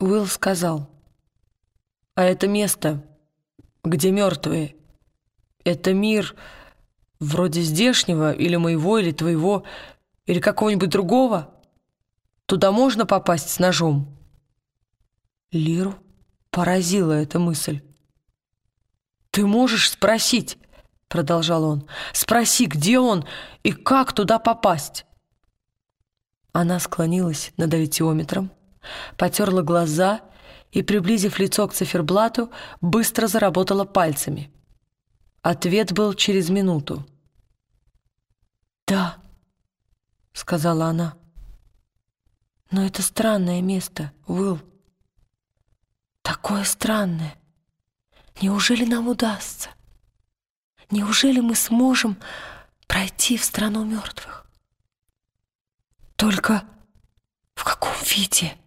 Уилл сказал, «А это место, где мертвые, это мир вроде здешнего, или моего, или твоего, или какого-нибудь другого? Туда можно попасть с ножом?» Лиру поразила эта мысль. «Ты можешь спросить?» — продолжал он. «Спроси, где он и как туда попасть?» Она склонилась над аллитиометром, потерла глаза и, приблизив лицо к циферблату, быстро заработала пальцами. Ответ был через минуту. «Да», — сказала она. «Но это странное место, Уилл. Такое странное. Неужели нам удастся? Неужели мы сможем пройти в страну мертвых? Только в каком виде?»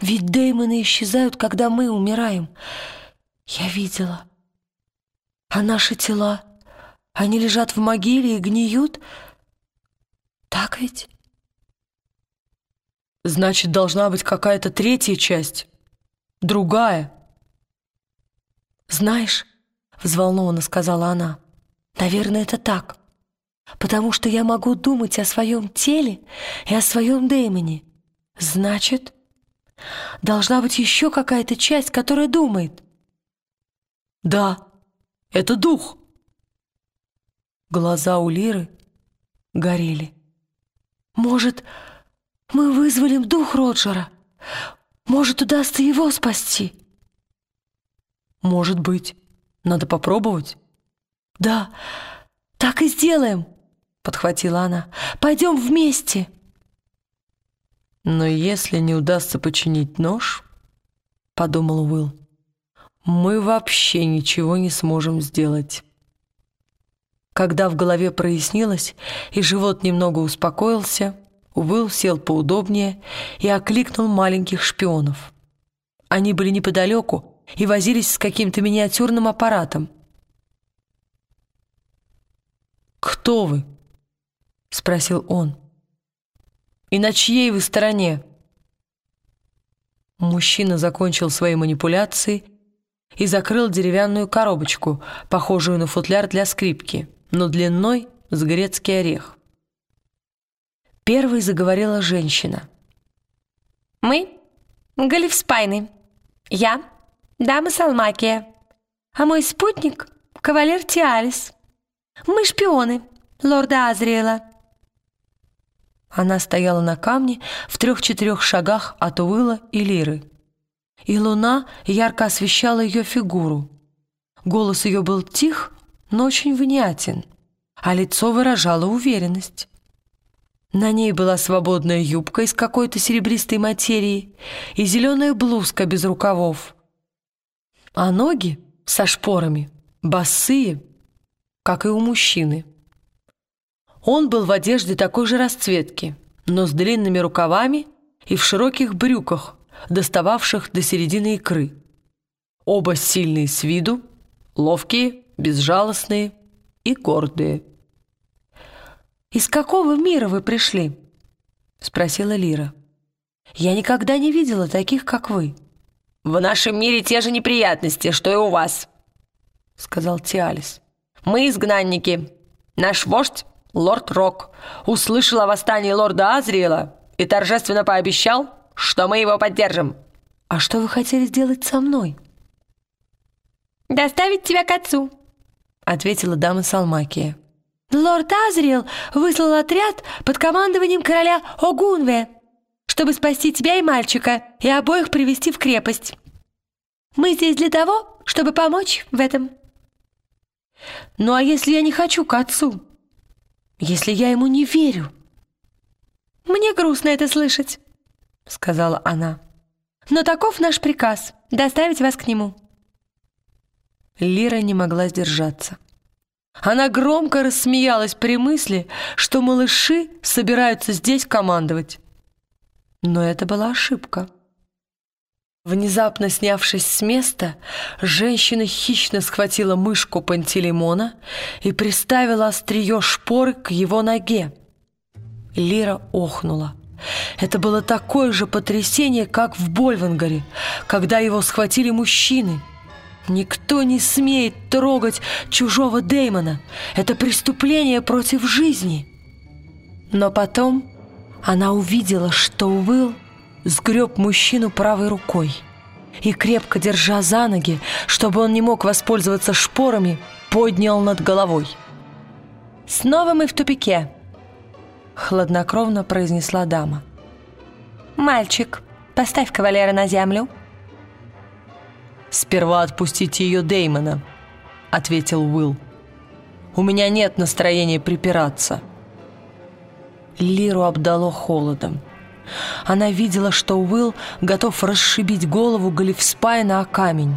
Ведь деймоны исчезают, когда мы умираем. Я видела. А наши тела, они лежат в могиле и гниют? Так ведь? Значит, должна быть какая-то третья часть. Другая. Знаешь, взволнованно сказала она, наверное, это так. Потому что я могу думать о своем теле и о своем деймоне. Значит, Должна быть еще какая-то часть, которая думает. Да, это дух. Глаза у Лиры горели. Может, мы вызволим дух Роджера? Может, удастся его спасти? Может быть. Надо попробовать. Да, так и сделаем, подхватила она. Пойдем вместе. «Но если не удастся починить нож, — подумал Уилл, — мы вообще ничего не сможем сделать». Когда в голове прояснилось и живот немного успокоился, Уилл сел поудобнее и окликнул маленьких шпионов. Они были неподалеку и возились с каким-то миниатюрным аппаратом. «Кто вы?» — спросил он. И на чьей вы стороне?» Мужчина закончил свои манипуляции и закрыл деревянную коробочку, похожую на футляр для скрипки, но длиной с грецкий орех. Первой заговорила женщина. «Мы — Галифспайны. Я — дама Салмакия, а мой спутник — кавалер Тиалис. Мы шпионы лорда Азриэла». Она стояла на камне в трех-четырех шагах от Уилла и Лиры. И луна ярко освещала ее фигуру. Голос ее был тих, но очень внятен, а лицо выражало уверенность. На ней была свободная юбка из какой-то серебристой материи и зеленая блузка без рукавов. А ноги со шпорами, босые, как и у мужчины. Он был в одежде такой же расцветки, но с длинными рукавами и в широких брюках, достававших до середины икры. Оба сильные с виду, ловкие, безжалостные и гордые. «Из какого мира вы пришли?» — спросила Лира. «Я никогда не видела таких, как вы». «В нашем мире те же неприятности, что и у вас», — сказал Тиалис. «Мы изгнанники. Наш вождь лорд Рок услышал о восстании лорда Азриэла и торжественно пообещал, что мы его поддержим. А что вы хотели сделать со мной? Доставить тебя к отцу, ответила дама Салмакия. Лорд Азриэл выслал отряд под командованием короля Огунве, чтобы спасти тебя и мальчика, и обоих привести в крепость. Мы здесь для того, чтобы помочь в этом. Ну а если я не хочу к отцу? Если я ему не верю?» «Мне грустно это слышать», — сказала она. «Но таков наш приказ — доставить вас к нему». Лира не могла сдержаться. Она громко рассмеялась при мысли, что малыши собираются здесь командовать. Но это была ошибка. Внезапно снявшись с места, женщина хищно схватила мышку Пантелеймона и приставила острие шпоры к его ноге. Лира охнула. Это было такое же потрясение, как в Больвангаре, когда его схватили мужчины. Никто не смеет трогать чужого Дэймона. Это преступление против жизни. Но потом она увидела, что Уилл сгреб мужчину правой рукой и, крепко держа за ноги, чтобы он не мог воспользоваться шпорами, поднял над головой. «Снова мы в тупике», — хладнокровно произнесла дама. «Мальчик, поставь кавалера на землю». «Сперва отпустите ее Деймона», — ответил Уилл. «У меня нет настроения припираться». Лиру обдало холодом. Она видела, что Уилл готов расшибить голову Галифспайна о камень.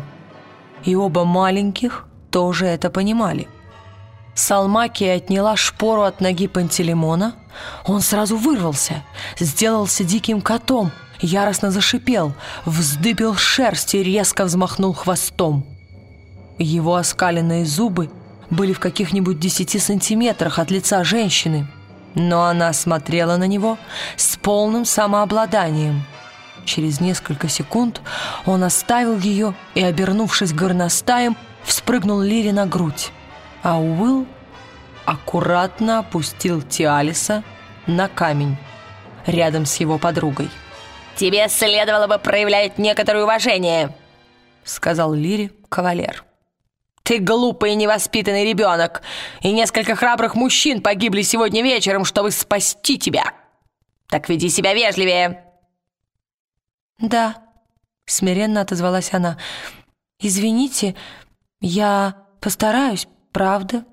И оба маленьких тоже это понимали. Салмакия отняла шпору от ноги Пантелеймона. Он сразу вырвался, сделался диким котом, яростно зашипел, вздыбил шерсть и резко взмахнул хвостом. Его оскаленные зубы были в каких-нибудь десяти сантиметрах от лица женщины – но она смотрела на него с полным самообладанием. Через несколько секунд он оставил ее и, обернувшись горностаем, вспрыгнул Лире на грудь. А Уилл аккуратно опустил Тиалиса на камень рядом с его подругой. «Тебе следовало бы проявлять некоторое уважение», — сказал Лире кавалер. Ты глупый и невоспитанный ребенок, и несколько храбрых мужчин погибли сегодня вечером, чтобы спасти тебя. Так веди себя вежливее». «Да», — смиренно отозвалась она. «Извините, я постараюсь, правда».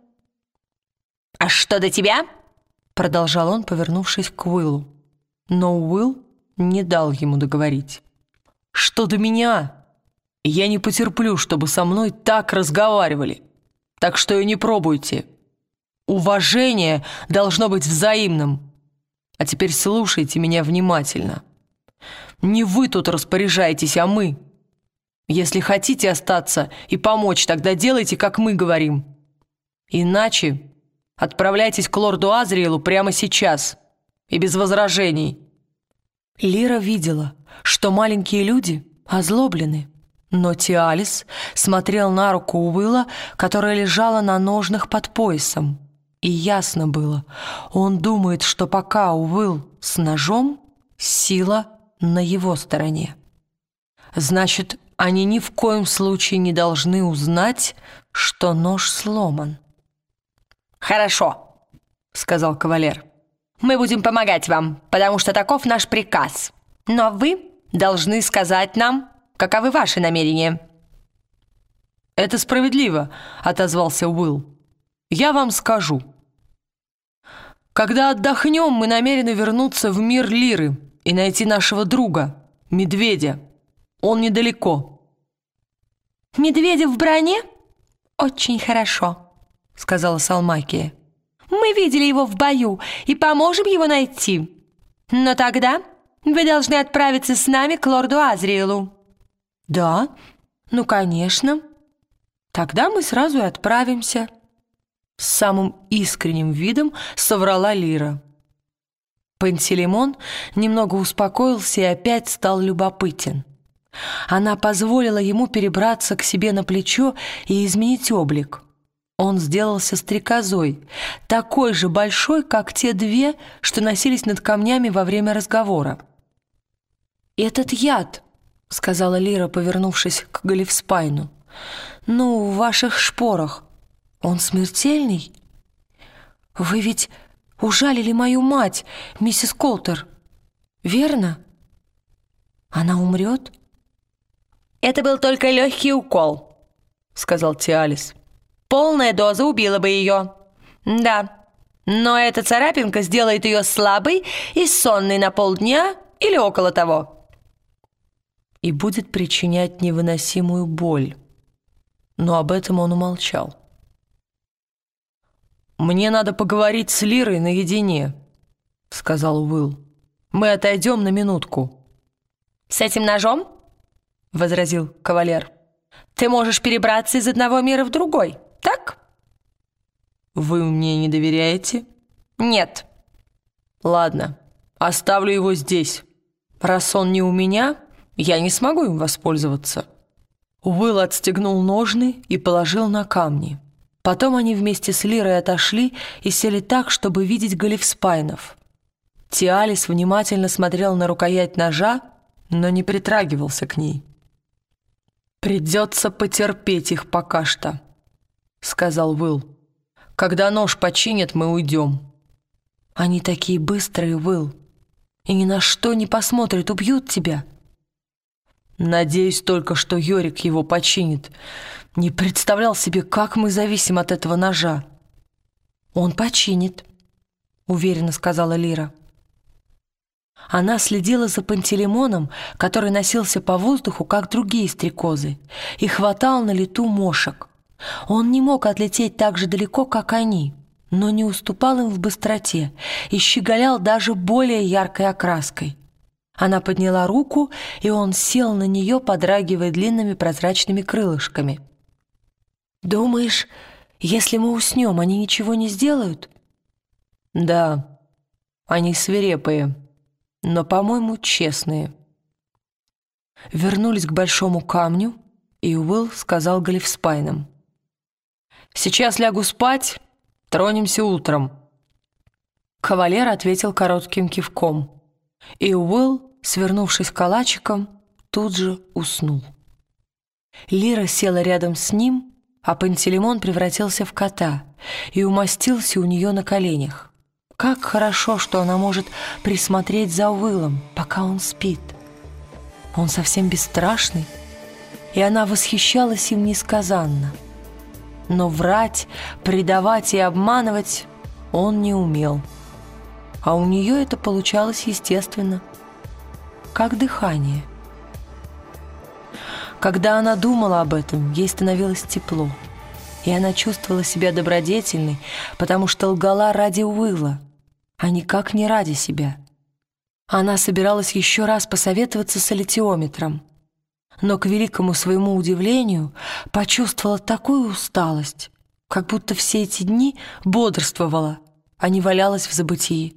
«А что до тебя?» — продолжал он, повернувшись к Уиллу. Но Уилл не дал ему договорить. «Что до меня?» Я не потерплю, чтобы со мной так разговаривали. Так что и не пробуйте. Уважение должно быть взаимным. А теперь слушайте меня внимательно. Не вы тут распоряжаетесь, а мы. Если хотите остаться и помочь, тогда делайте, как мы говорим. Иначе отправляйтесь к лорду Азриэлу прямо сейчас и без возражений». Лира видела, что маленькие люди озлоблены. Но Тиалис смотрел на руку Уилла, которая лежала на ножнах под поясом. И ясно было, он думает, что пока Уилл с ножом, сила на его стороне. Значит, они ни в коем случае не должны узнать, что нож сломан. «Хорошо», — сказал кавалер. «Мы будем помогать вам, потому что таков наш приказ. Но вы должны сказать нам, Каковы ваши намерения?» «Это справедливо», — отозвался Уилл. «Я вам скажу. Когда отдохнем, мы намерены вернуться в мир Лиры и найти нашего друга, медведя. Он недалеко». «Медведя в броне? Очень хорошо», — сказала Салмакия. «Мы видели его в бою и поможем его найти. Но тогда вы должны отправиться с нами к лорду Азриэлу». «Да, ну, конечно. Тогда мы сразу и отправимся». С самым искренним видом соврала Лира. Пантелеймон немного успокоился и опять стал любопытен. Она позволила ему перебраться к себе на плечо и изменить облик. Он сделался стрекозой, такой же большой, как те две, что носились над камнями во время разговора. «Этот яд», — сказала Лира, повернувшись к Галифспайну. «Ну, в ваших шпорах. Он смертельный? Вы ведь ужалили мою мать, миссис Колтер, верно? Она умрет?» «Это был только легкий укол», — сказал Тиалис. «Полная доза убила бы ее. Да, но эта царапинка сделает ее слабой и сонной на полдня или около того» и будет причинять невыносимую боль. Но об этом он умолчал. «Мне надо поговорить с Лирой наедине», — сказал Уилл. «Мы отойдем на минутку». «С этим ножом?» — возразил кавалер. «Ты можешь перебраться из одного мира в другой, так?» «Вы мне не доверяете?» «Нет». «Ладно, Оставлю его здесь. Раз он не у меня, я не смогу им воспользоваться». Уилл отстегнул ножны и положил на камни. Потом они вместе с Лирой отошли и сели так, чтобы видеть Галифспайнов. Тиалис внимательно смотрел на рукоять ножа, но не притрагивался к ней. «Придется потерпеть их пока что», — сказал Уилл. «Когда нож починят, мы уйдем». «Они такие быстрые, Уилл, и ни на что не посмотрят, убьют тебя». «Надеюсь только, что Йорик его починит. Не представлял себе, как мы зависим от этого ножа». «Он починит», — уверенно сказала Лира. Она следила за Пантелеймоном, который носился по воздуху, как другие стрекозы, и хватал на лету мошек. Он не мог отлететь так же далеко, как они, но не уступал им в быстроте и щеголял даже более яркой окраской. Она подняла руку, и он сел на нее, подрагивая длинными прозрачными крылышками. «Думаешь, если мы уснем, они ничего не сделают?» «Да, они свирепые», но, по-моему, честные. Вернулись к большому камню, и Уилл сказал Галифспайнам. «Сейчас лягу спать, тронемся утром». Кавалер ответил коротким кивком, и Уилл, свернувшись калачиком, тут же уснул. Лира села рядом с ним, а Пантелеймон превратился в кота и умостился у нее на коленях. Как хорошо, что она может присмотреть за Уиллом, пока он спит. Он совсем бесстрашный, и она восхищалась им несказанно. Но врать, предавать и обманывать он не умел. А у нее это получалось естественно, как дыхание. Когда она думала об этом, ей становилось тепло, и она чувствовала себя добродетельной, потому что лгала ради Уилла, а никак не ради себя. Она собиралась еще раз посоветоваться с аллитиометром, но, к великому своему удивлению, почувствовала такую усталость, как будто все эти дни бодрствовала, а не валялась в забытии.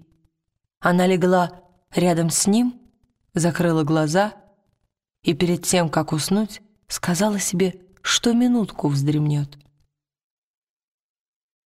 Она легла рядом с ним, закрыла глаза и перед тем, как уснуть, сказала себе, что минутку вздремнет.